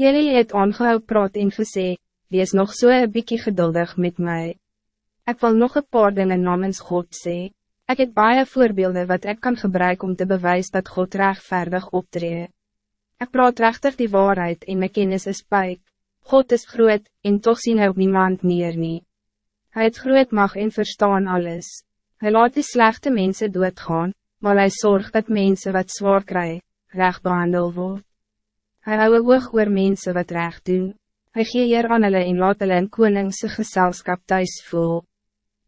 Jullie het aangehou praat en gesê, wees nog so een bykie geduldig met mij. Ik wil nog een paar dingen namens God sê. Ik heb baie voorbeelden wat ik kan gebruiken om te bewijzen dat God rechtvaardig optree. Ik praat rechtig die waarheid en mijn kennis is pijp. God is groot, en toch zien hij ook niemand meer nie. Hij het groot mag en verstaan alles. Hij laat die slechte mensen doodgaan, maar hij zorgt dat mensen wat zwaar krijgen, recht behandeld wordt. Hij hou een oog oor mense wat recht doen. Hij gee hier aan hulle en laat hulle in koningse geselskap thuis voel.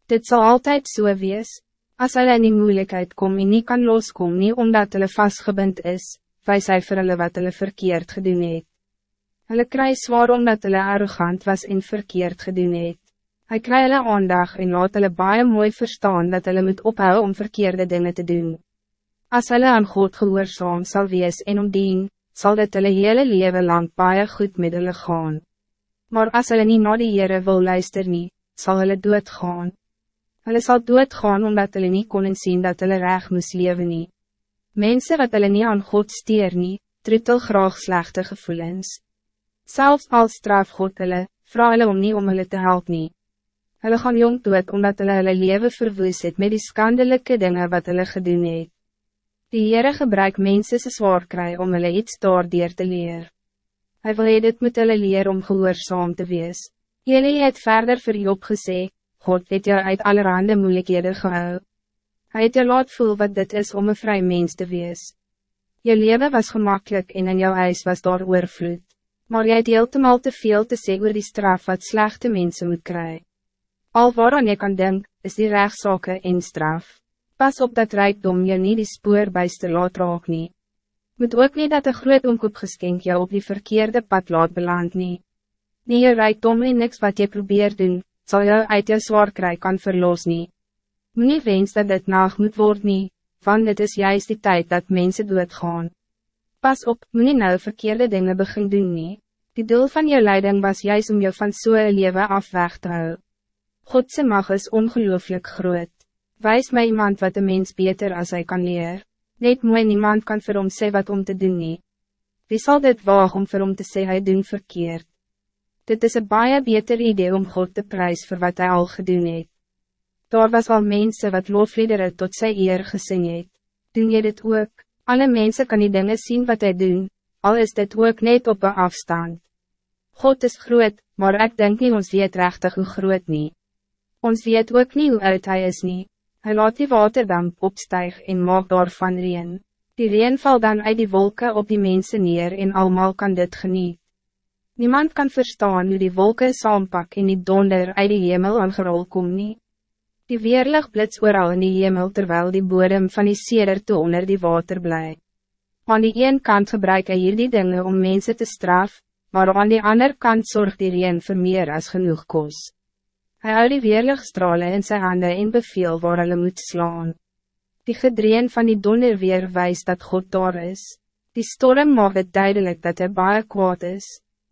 Dit zal altijd so wees. Als hulle in die moeilijkheid kom en nie kan loskom nie omdat hulle vastgebind is, wijs hy vir hulle wat hulle verkeerd gedoen het. Hulle kry zwaar omdat hulle arrogant was en verkeerd gedoen het. Hy kry hulle aandag en laat hulle baie mooi verstaan dat hulle moet ophouden om verkeerde dingen te doen. Als hulle aan God gehoorzaam sal wees en omdien, zal dit hulle hele leven lang baie goed met hulle gaan. Maar als hulle nie na die Heere wil luister nie, sal hulle doodgaan. Hulle sal doodgaan omdat hulle nie konnen zien dat hulle reg moes leven nie. Mensen wat hulle nie aan God steer nie, trutel graag slechte gevoelens. Zelfs als straf God hulle, vraag hulle om nie om hulle te helpen. nie. Hulle gaan jong dood omdat hulle hulle leven verwoes het met die skandelijke dingen wat hulle gedoen het. Die Heere gebruik mense se zwaar kry om hulle iets daardier te leer. Hij wil dit met hulle leer om gehoorzaam te wees. Jullie het verder vir Job gesê, God het jou uit allerhande moeilijkheden gehou. Hij het jou laat voel wat dit is om een vrij mens te wees. Je leven was gemakkelijk en in jouw huis was daar oorvloed. Maar jy het heeltemal te veel te sê oor die straf wat slechte mensen moet krijgen. Al waaraan je kan denken, is die rechtszaken in straf. Pas op dat rijkdom je niet die spoor bijste laat raak nie. Moet ook niet dat de groot omkoopgeskenk jou op die verkeerde pad laat beland nie. Nie je rijkdom en niks wat je probeert doen, zal jou uit je zwaar kry kan verlos nie. Moet nie wens dat dit naag moet word nie, want dit is juist die tijd dat mensen doodgaan. Pas op, moet nie nou verkeerde dingen begin doen nie. Die doel van je leiding was juist om je van zo'n so leven af weg te hou. Godse mag is ongelooflijk groot. Wijs mij iemand wat een mens beter als hij kan leer. Net mooi niemand kan vir hom sê wat om te doen nie. Wie zal dit waag om vir hom te sê hy doen verkeerd? Dit is een baie beter idee om God te prijs voor wat hij al gedoen het. Daar was al mensen wat loofliedere tot sy eer gesing het. Doen jy dit ook? Alle mensen kan die dingen zien wat hij doen, al is dit ook net op een afstand. God is groot, maar ik denk niet ons weet rechtig hoe groot niet. Ons weet ook niet hoe uit hij is niet. Hij laat die waterdamp opstijg en maak daarvan reen. Die reen val dan uit die wolken op die mensen neer en allemaal kan dit geniet. Niemand kan verstaan hoe die wolken saampak en die donder uit die hemel aangerol kom nie. Die weerlig blits ooral in die hemel terwijl die bodem van die seder toe onder die water bly. Aan die een kant gebruik hy hier die dinge om mensen te straf, maar aan die ander kant zorgt die reen vir meer as genoeg kost. Hij houdt die weerlichtstralen in zijn handen en beveel waar hulle moet slaan. Die gedreen van die donder weer wijst dat God daar is. Die storm maakt het duidelijk dat hij baie kwaad is.